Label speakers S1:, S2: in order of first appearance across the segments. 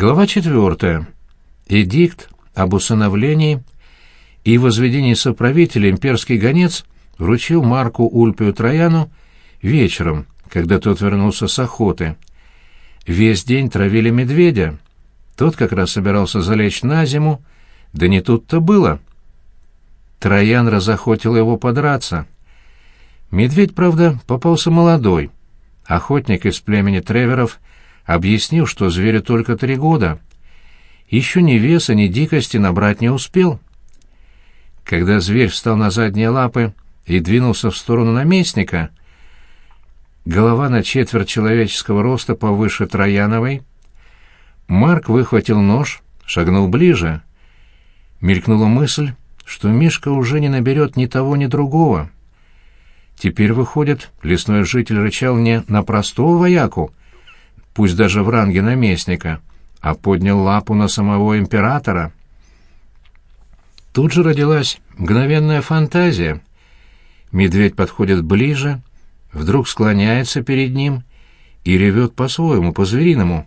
S1: Глава четвертая. Эдикт об усыновлении и возведении соправителя имперский гонец вручил Марку Ульпию Трояну вечером, когда тот вернулся с охоты. Весь день травили медведя. Тот как раз собирался залечь на зиму, да не тут-то было. Троян разохотил его подраться. Медведь, правда, попался молодой. Охотник из племени Треверов объяснил, что зверю только три года. Еще ни веса, ни дикости набрать не успел. Когда зверь встал на задние лапы и двинулся в сторону наместника, голова на четверть человеческого роста повыше Трояновой, Марк выхватил нож, шагнул ближе. Мелькнула мысль, что Мишка уже не наберет ни того, ни другого. Теперь, выходит, лесной житель рычал не на простого вояку, пусть даже в ранге наместника, а поднял лапу на самого императора. Тут же родилась мгновенная фантазия. Медведь подходит ближе, вдруг склоняется перед ним и ревет по-своему, по-звериному.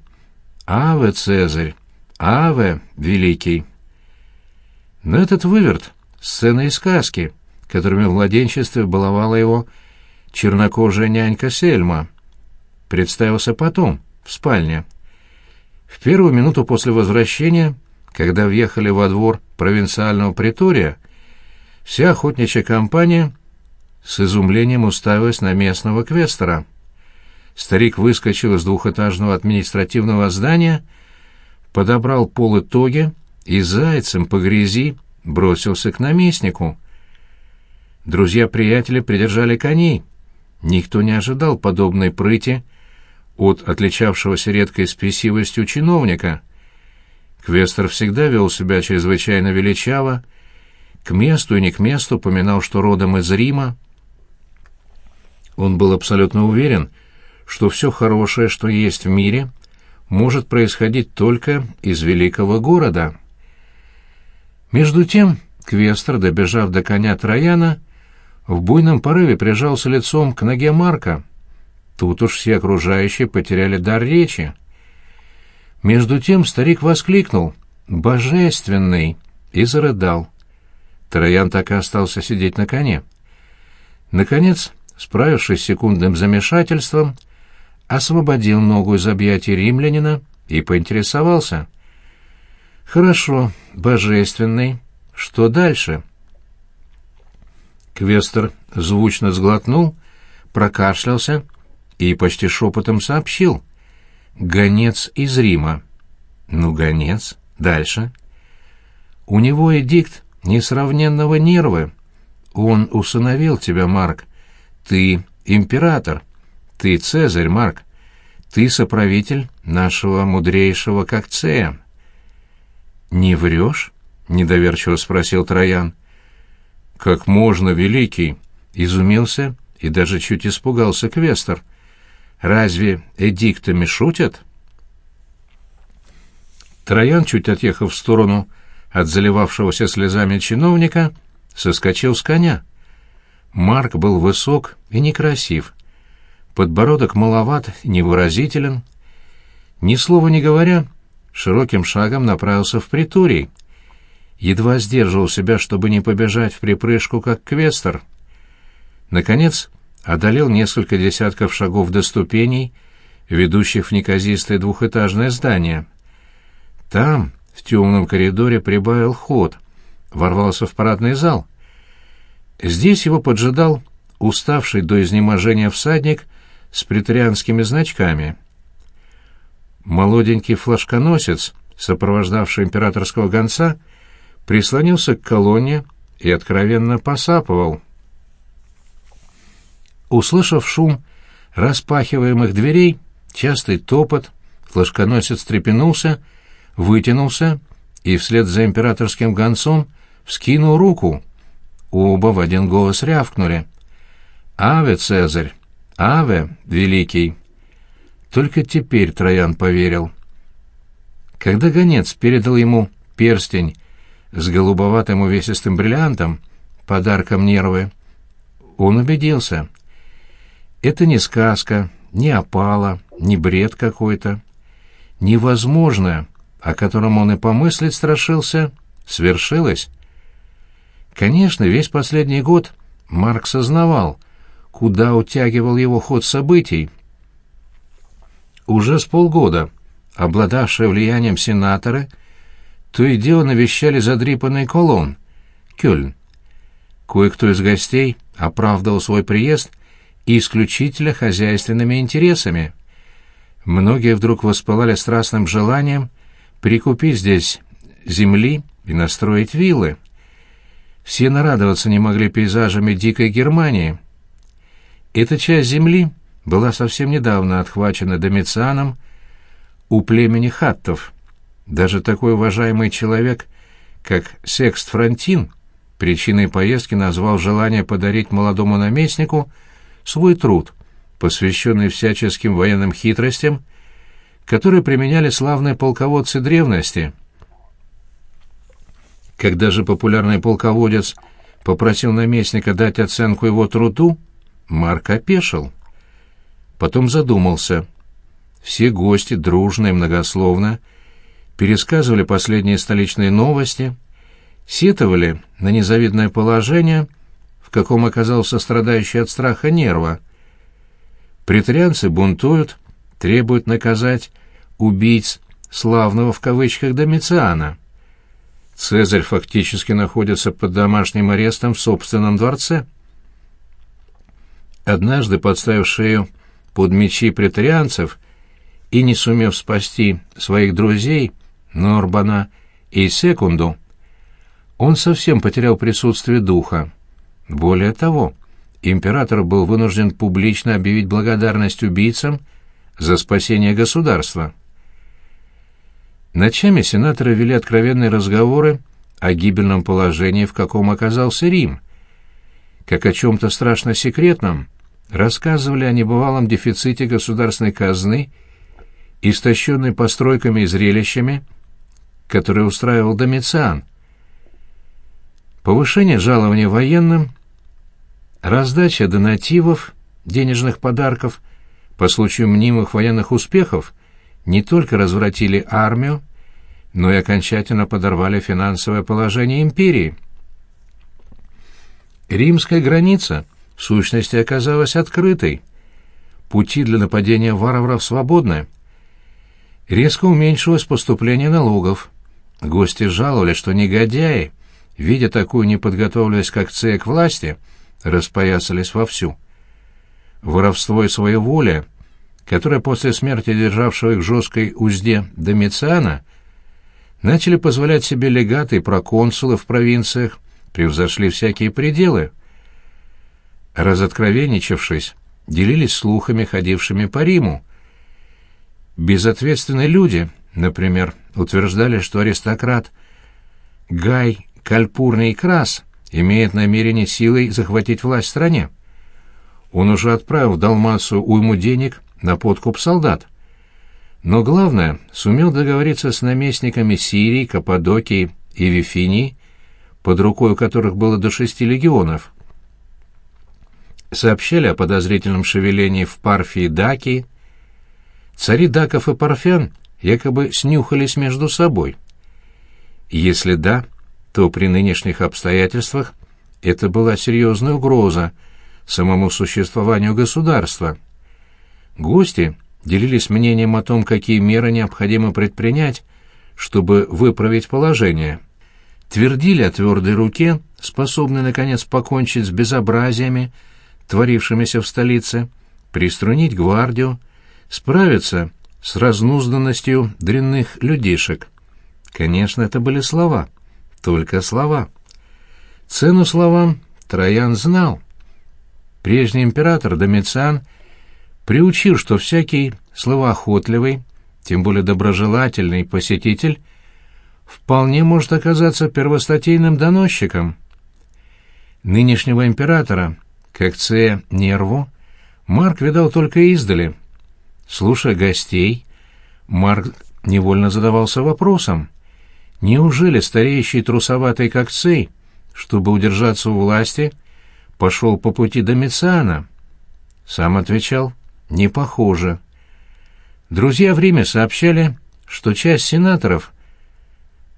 S1: «Аве, Цезарь! Аве, Великий!» Но этот выверт — сцена из сказки, которыми в младенчестве баловала его чернокожая нянька Сельма. Представился потом — в спальне. В первую минуту после возвращения, когда въехали во двор провинциального притория, вся охотничья компания с изумлением уставилась на местного квестера. Старик выскочил из двухэтажного административного здания, подобрал полы тоги и зайцем по грязи бросился к наместнику. Друзья-приятели придержали коней. Никто не ожидал подобной прыти от отличавшегося редкой спесивостью чиновника. Квестер всегда вел себя чрезвычайно величаво, к месту и не к месту поминал, что родом из Рима. Он был абсолютно уверен, что все хорошее, что есть в мире, может происходить только из великого города. Между тем Квестер, добежав до коня Трояна, в буйном порыве прижался лицом к ноге Марка — Тут уж все окружающие потеряли дар речи. Между тем старик воскликнул «Божественный!» и зарыдал. Троян так и остался сидеть на коне. Наконец, справившись с секундным замешательством, освободил ногу из объятий римлянина и поинтересовался. «Хорошо, божественный. Что дальше?» Квестер звучно сглотнул, прокашлялся и почти шепотом сообщил. «Гонец из Рима». «Ну, гонец. Дальше». «У него эдикт несравненного нервы. Он усыновил тебя, Марк. Ты император. Ты Цезарь, Марк. Ты соправитель нашего мудрейшего Кокцея». «Не врешь?» — недоверчиво спросил Троян. «Как можно, великий?» — изумился и даже чуть испугался Квестер. Разве эдиктами шутят? Троян, чуть отъехав в сторону от заливавшегося слезами чиновника, соскочил с коня. Марк был высок и некрасив. Подбородок маловат, невыразителен. Ни слова не говоря, широким шагом направился в приторий. Едва сдерживал себя, чтобы не побежать в припрыжку, как квестер. Наконец, одолел несколько десятков шагов до ступеней, ведущих в неказистое двухэтажное здание. Там, в темном коридоре, прибавил ход, ворвался в парадный зал. Здесь его поджидал уставший до изнеможения всадник с претарианскими значками. Молоденький флажконосец, сопровождавший императорского гонца, прислонился к колонне и откровенно посапывал. Услышав шум распахиваемых дверей, частый топот, флажконосец трепенулся, вытянулся и вслед за императорским гонцом вскинул руку. Оба в один голос рявкнули. «Аве, Цезарь! Аве, Великий!» Только теперь Троян поверил. Когда гонец передал ему перстень с голубоватым увесистым бриллиантом, подарком нервы, он убедился — это не сказка, не опала, не бред какой-то. Невозможное, о котором он и помыслить страшился, свершилось. Конечно, весь последний год Марк сознавал, куда утягивал его ход событий. Уже с полгода обладавшие влиянием сенаторы то и дело навещали задрипанный колонн, Кёльн. Кое-кто из гостей оправдывал свой приезд исключительно хозяйственными интересами. Многие вдруг воспылали страстным желанием прикупить здесь земли и настроить виллы. Все нарадоваться не могли пейзажами дикой Германии. Эта часть земли была совсем недавно отхвачена Домицианом у племени хаттов. Даже такой уважаемый человек, как Секст Фронтин, причиной поездки назвал желание подарить молодому наместнику свой труд, посвященный всяческим военным хитростям, которые применяли славные полководцы древности. Когда же популярный полководец попросил наместника дать оценку его труду, Марк опешил. Потом задумался. Все гости дружно и многословно пересказывали последние столичные новости, сетовали на незавидное положение, в каком оказался страдающий от страха нерва. Претарианцы бунтуют, требуют наказать убийц славного в кавычках Домициана. Цезарь фактически находится под домашним арестом в собственном дворце. Однажды, подставив шею под мечи претарианцев и не сумев спасти своих друзей, Норбана и Секунду, он совсем потерял присутствие духа. Более того, император был вынужден публично объявить благодарность убийцам за спасение государства. Ночами сенаторы вели откровенные разговоры о гибельном положении, в каком оказался Рим. Как о чем-то страшно секретном, рассказывали о небывалом дефиците государственной казны, истощенной постройками и зрелищами, которые устраивал Домициан. Повышение жалования военным, раздача донативов, денежных подарков по случаю мнимых военных успехов не только развратили армию, но и окончательно подорвали финансовое положение империи. Римская граница в сущности оказалась открытой. Пути для нападения варваров свободны. Резко уменьшилось поступление налогов. Гости жаловали, что негодяи, видя такую неподготовленность как ЦЕ к власти, распоясались вовсю. Воровство и своеволие которые после смерти державшего их жесткой узде Домициана начали позволять себе легаты и проконсулы в провинциях, превзошли всякие пределы. Разоткровенничавшись, делились слухами, ходившими по Риму. Безответственные люди, например, утверждали, что аристократ Гай Кальпурный Крас имеет намерение силой захватить власть в стране. Он уже отправил в Далмацию уйму денег на подкуп солдат. Но главное, сумел договориться с наместниками Сирии, Каппадокии и Вифинии, под рукой у которых было до шести легионов. Сообщали о подозрительном шевелении в Парфии Даки. Цари Даков и Парфян якобы снюхались между собой. Если да, то при нынешних обстоятельствах это была серьезная угроза самому существованию государства — Гости делились мнением о том, какие меры необходимо предпринять, чтобы выправить положение. Твердили о твердой руке, способной, наконец, покончить с безобразиями, творившимися в столице, приструнить гвардию, справиться с разнузданностью дрянных людишек. Конечно, это были слова, только слова. Цену словам Троян знал. Прежний император Домициан — приучил, что всякий словоохотливый, тем более доброжелательный посетитель, вполне может оказаться первостатейным доносчиком. Нынешнего императора, как Це Нерву, Марк видал только издали. Слушая гостей, Марк невольно задавался вопросом, неужели стареющий трусоватый как Цей, чтобы удержаться у власти, пошел по пути Домициана? Сам отвечал — не похоже. Друзья в Риме сообщали, что часть сенаторов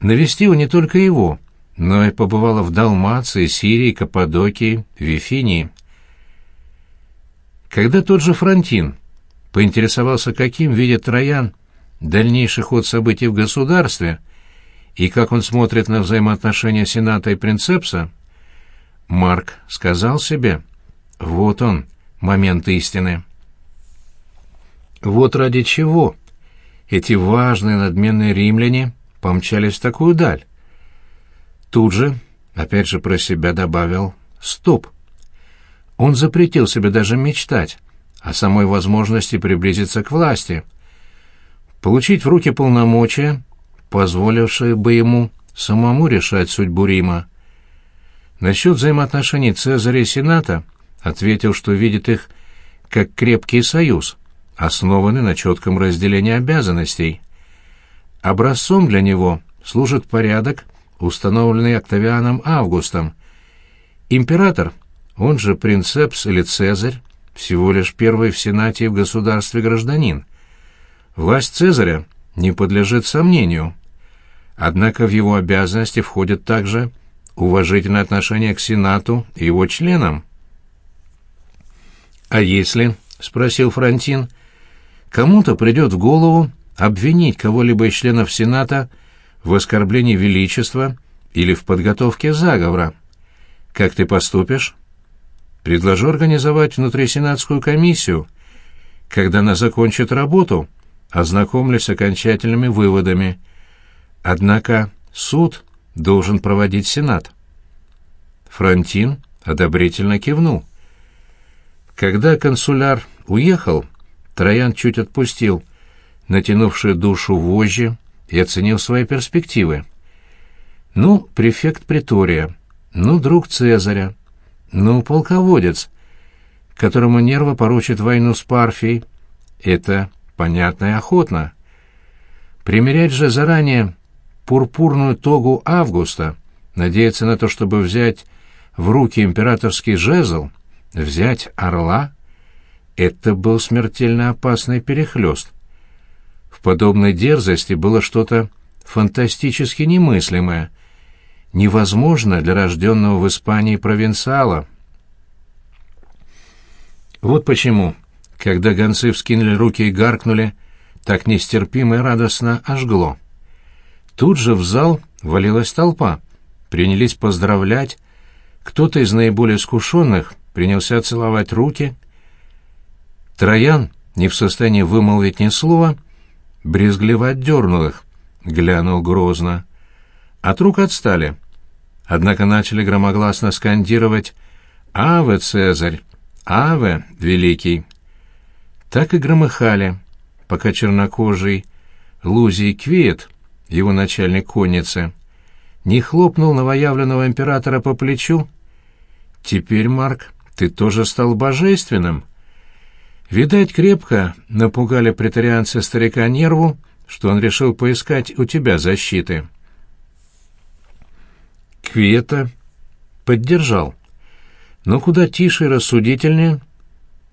S1: навестила не только его, но и побывала в Далмации, Сирии, Каппадокии, Вифинии. Когда тот же Фронтин поинтересовался, каким видит Троян дальнейший ход событий в государстве и как он смотрит на взаимоотношения Сената и Принцепса, Марк сказал себе, вот он, момент истины. Вот ради чего эти важные надменные римляне помчались в такую даль. Тут же, опять же про себя добавил «стоп». Он запретил себе даже мечтать о самой возможности приблизиться к власти, получить в руки полномочия, позволившие бы ему самому решать судьбу Рима. Насчет взаимоотношений Цезаря и Сената ответил, что видит их как крепкий союз, основанный на четком разделении обязанностей. Образцом для него служит порядок, установленный Октавианом Августом. Император, он же принцепс или Цезарь, всего лишь первый в Сенате и в государстве гражданин. Власть Цезаря не подлежит сомнению. Однако в его обязанности входит также уважительное отношение к Сенату и его членам. «А если, — спросил Франтин, — кому-то придет в голову обвинить кого-либо из членов Сената — в оскорблении величества или в подготовке заговора. Как ты поступишь? Предложу организовать внутрисенатскую комиссию. Когда она закончит работу, ознакомлюсь с окончательными выводами. Однако суд должен проводить Сенат. Фронтин одобрительно кивнул. Когда консуляр уехал, Троян чуть отпустил, натянувший душу вожжи, и оценил свои перспективы. Ну, префект Притория, ну, друг Цезаря, ну, полководец, которому нервы поручит войну с Парфией. Это понятно и охотно. Примерять же заранее пурпурную тогу Августа, надеяться на то, чтобы взять в руки императорский жезл, взять орла, это был смертельно опасный перехлёст. В подобной дерзости было что-то фантастически немыслимое, невозможное для рожденного в Испании провинциала. Вот почему, когда гонцы вскинули руки и гаркнули, так нестерпимо и радостно ожгло. Тут же в зал валилась толпа, принялись поздравлять, кто-то из наиболее искушенных принялся целовать руки. Троян, не в состоянии вымолвить ни слова, — брезгливо отдернул их, глянул грозно. От рук отстали. Однако начали громогласно скандировать «Аве, Цезарь! Аве, Великий!» Так и громыхали, пока чернокожий Лузий Квиет, его начальник конницы, не хлопнул новоявленного императора по плечу. «Теперь, Марк, ты тоже стал божественным!» Видать, крепко напугали претарианцы старика нерву, что он решил поискать у тебя защиты. Квета поддержал. Но куда тише и рассудительнее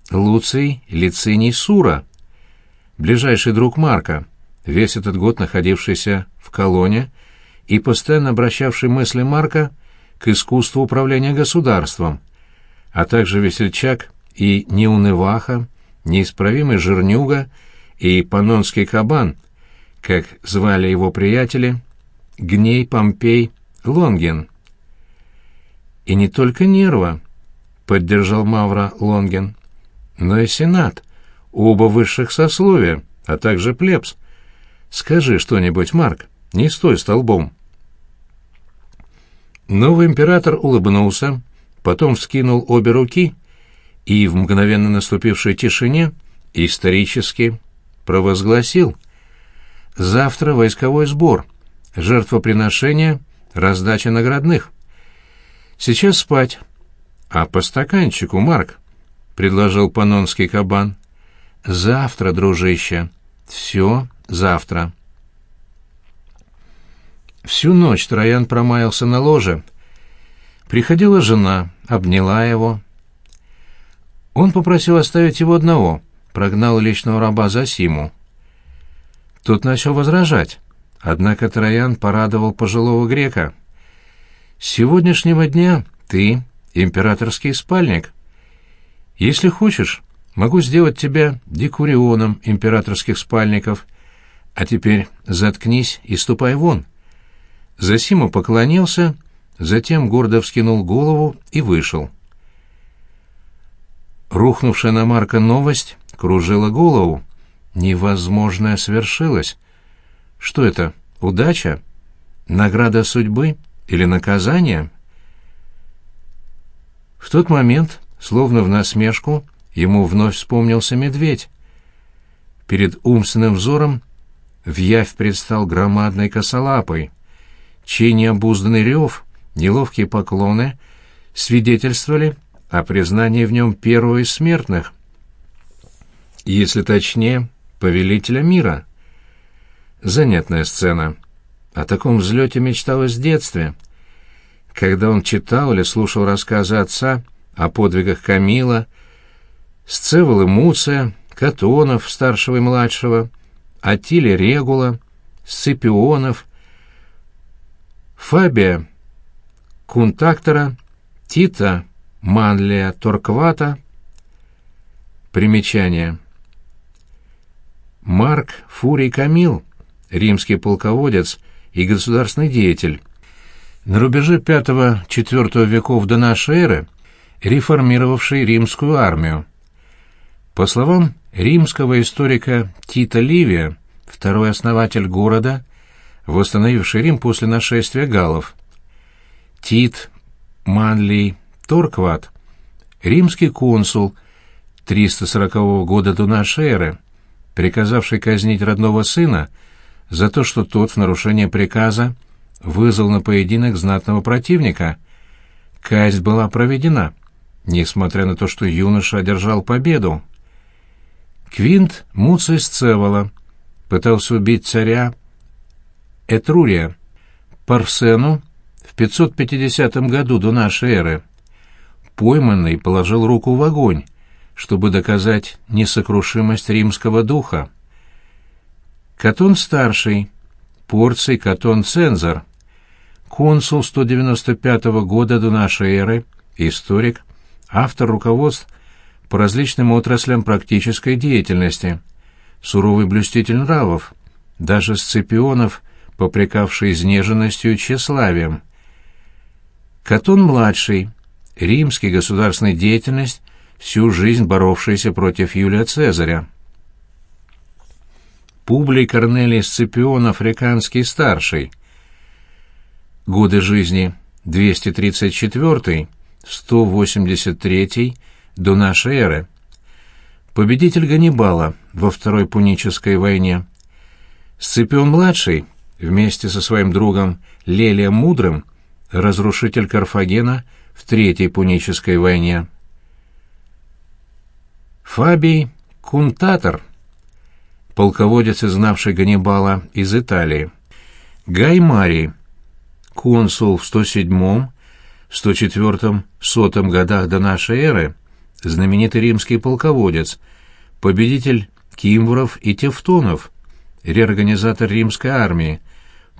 S1: Луций Лициний Сура, ближайший друг Марка, весь этот год находившийся в колонне и постоянно обращавший мысли Марка к искусству управления государством, а также весельчак и неунываха, неисправимый жирнюга и панонский кабан, как звали его приятели, Гней Помпей Лонген. «И не только нерва», — поддержал Мавра Лонген, — «но и Сенат, оба высших сословия, а также плебс. Скажи что-нибудь, Марк, не стой столбом». Новый император улыбнулся, потом вскинул обе руки и в мгновенно наступившей тишине исторически провозгласил «Завтра войсковой сбор, жертвоприношение, раздача наградных. Сейчас спать. А по стаканчику, Марк?» — предложил панонский кабан. «Завтра, дружище. Все завтра». Всю ночь Троян промаялся на ложе. Приходила жена, обняла его, он попросил оставить его одного, прогнал личного раба за Симу. Тот начал возражать, однако Троян порадовал пожилого грека. «С сегодняшнего дня ты императорский спальник. Если хочешь, могу сделать тебя декурионом императорских спальников. А теперь заткнись и ступай вон». Засима поклонился, затем гордо вскинул голову и вышел. Рухнувшая на Марка новость кружила голову. Невозможное свершилось. Что это, удача? Награда судьбы или наказание? В тот момент, словно в насмешку, ему вновь вспомнился медведь. Перед умственным взором в явь предстал громадной косолапой, чей необузданный рев, неловкие поклоны свидетельствовали о признании в нем первого из смертных. Если точнее, повелителя мира. Занятная сцена. О таком взлете мечталось в детстве. Когда он читал или слушал рассказы отца о подвигах Камила, Сцеволы Муция, Катонов, старшего и младшего, Атиле Регула, Сципионов, Фабия Кунтактора, Тита Манлия Торквата. Примечание. Марк Фурий Камил, римский полководец и государственный деятель. На рубеже V-IV веков до нашей эры реформировавший римскую армию. По словам римского историка Тита Ливия, второй основатель города, восстановивший Рим после нашествия галлов. Тит Манлий Торкват, римский консул 340 года до нашей эры, приказавший казнить родного сына за то, что тот в нарушение приказа вызвал на поединок знатного противника. Казнь была проведена, несмотря на то, что юноша одержал победу. Квинт Муций Сцевола пытался убить царя Этрурия. Парсену в 550 году до нашей эры. Пойманный положил руку в огонь, чтобы доказать несокрушимость римского духа. Катон-старший, Порций Катон-цензор, консул 195 года до нашей эры, историк, автор руководств по различным отраслям практической деятельности, суровый блюститель нравов, даже Сципионов, попрекавший изнеженностью и тщеславием. Катон-младший, римский государственный деятельность, всю жизнь боровшийся против Юлия Цезаря. Публий Корнелий Сципион Африканский старший. Годы жизни 234-183 до нашей эры. Победитель Ганнибала во Второй Пунической войне. Сципион-младший вместе со своим другом Лелием Мудрым разрушитель Карфагена – в Третьей Пунической войне. Фабий Кунтатор, полководец, знавший Ганнибала из Италии. Гай Марий, консул в 107 104 100 годах до нашей эры, знаменитый римский полководец, победитель кимвров и тевтонов, реорганизатор римской армии,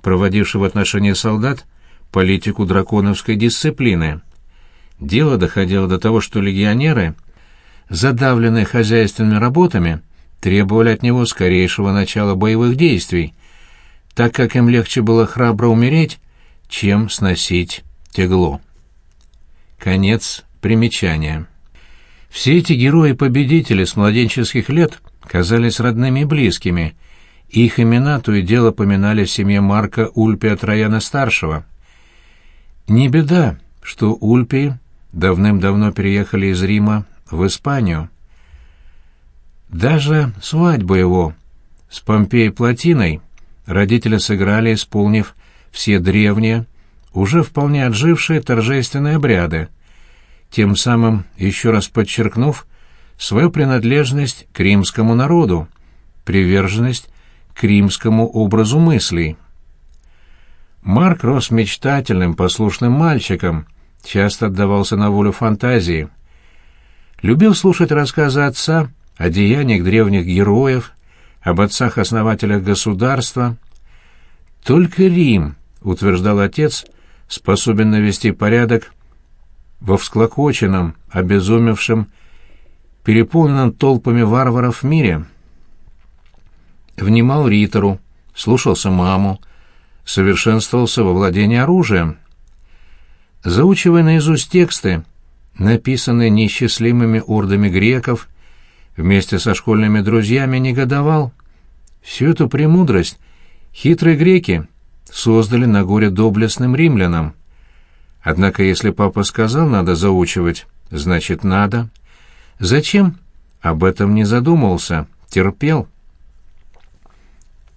S1: проводивший в отношении солдат политику драконовской дисциплины. Дело доходило до того, что легионеры, задавленные хозяйственными работами, требовали от него скорейшего начала боевых действий, так как им легче было храбро умереть, чем сносить тягло. Конец примечания. Все эти герои-победители с младенческих лет казались родными и близкими, их имена то и дело поминали в семье Марка Ульпия Трояна-старшего. Не беда, что Ульпий давным-давно переехали из Рима в Испанию. Даже свадьбу его с Помпеей Платиной родители сыграли, исполнив все древние, уже вполне отжившие торжественные обряды, тем самым еще раз подчеркнув свою принадлежность к римскому народу, приверженность к римскому образу мыслей. Марк рос мечтательным, послушным мальчиком, часто отдавался на волю фантазии. Любил слушать рассказы отца о деяниях древних героев, об отцах-основателях государства. Только Рим, утверждал отец, способен навести порядок во всклокоченном, обезумевшем, переполненном толпами варваров мире. Внимал Ритору, слушался маму, совершенствовался во владении оружием. Заучивая наизусть тексты, написанные неисчислимыми ордами греков, вместе со школьными друзьями негодовал. Всю эту премудрость хитрые греки создали на горе доблестным римлянам. Однако если папа сказал «надо заучивать», значит «надо». Зачем? Об этом не задумывался, терпел.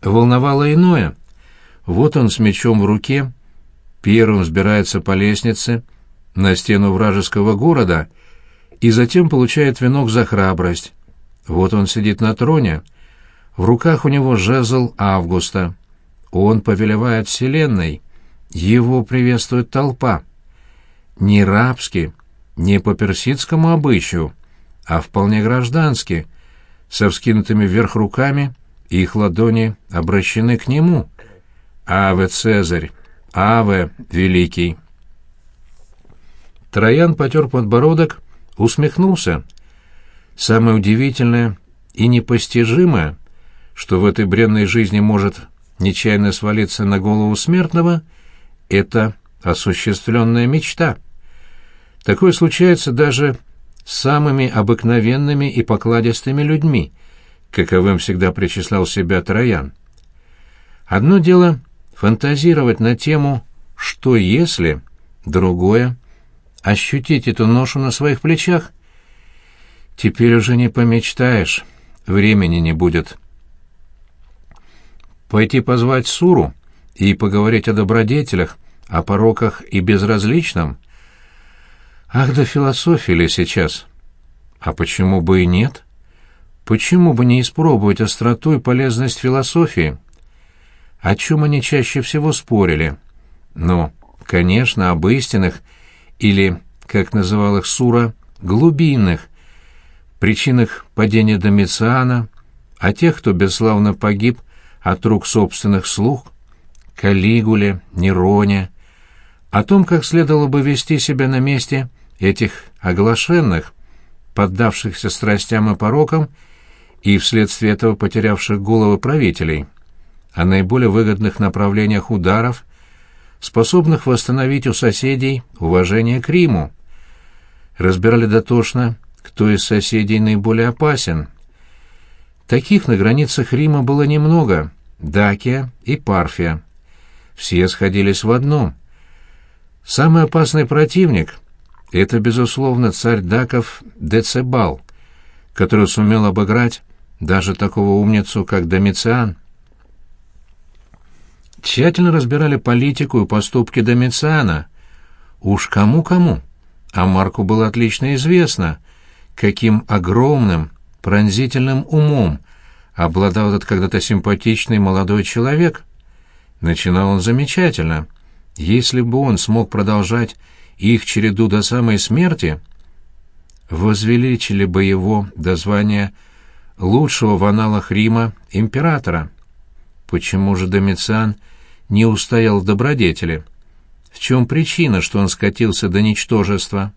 S1: Волновало иное. Вот он с мечом в руке, первым взбирается по лестнице на стену вражеского города и затем получает венок за храбрость. Вот он сидит на троне, в руках у него жезл Августа. Он повелевает вселенной, его приветствует толпа. Не рабски, не по персидскому обычаю, а вполне граждански, со вскинутыми вверх руками, их ладони обращены к нему. «Аве, Цезарь! Аве, Великий!» Троян потер подбородок, усмехнулся. Самое удивительное и непостижимое, что в этой бренной жизни может нечаянно свалиться на голову смертного, это осуществленная мечта. Такое случается даже с самыми обыкновенными и покладистыми людьми, каковым всегда причислял себя Троян. Одно дело фантазировать на тему «что если», другое — ощутить эту ношу на своих плечах. Теперь уже не помечтаешь, времени не будет. Пойти позвать Суру и поговорить о добродетелях, о пороках и безразличном? Ах, да философия ли сейчас? А почему бы и нет? Почему бы не испробовать остроту и полезность философии? О чем они чаще всего спорили? Ну, конечно, об истинных, или, как называл их Сура, глубинных, причинах падения Домициана, о тех, кто бесславно погиб от рук собственных слуг, Калигуле, Нероне, о том, как следовало бы вести себя на месте этих оглашенных, поддавшихся страстям и порокам и вследствие этого потерявших головы правителей, о наиболее выгодных направлениях ударов, способных восстановить у соседей уважение к Риму. Разбирали дотошно, кто из соседей наиболее опасен. Таких на границах Рима было немного, Дакия и Парфия. Все сходились в одном. Самый опасный противник — это, безусловно, царь Даков Децебал, который сумел обыграть даже такого умницу, как Домициан. Тщательно разбирали политику и поступки Домициана. Уж кому-кому, а Марку было отлично известно, каким огромным, пронзительным умом обладал этот когда-то симпатичный молодой человек. Начинал он замечательно. Если бы он смог продолжать их череду до самой смерти, возвеличили бы его до звания лучшего в аналах Рима императора. Почему же Домициан не устоял в добродетели? В чем причина, что он скатился до ничтожества?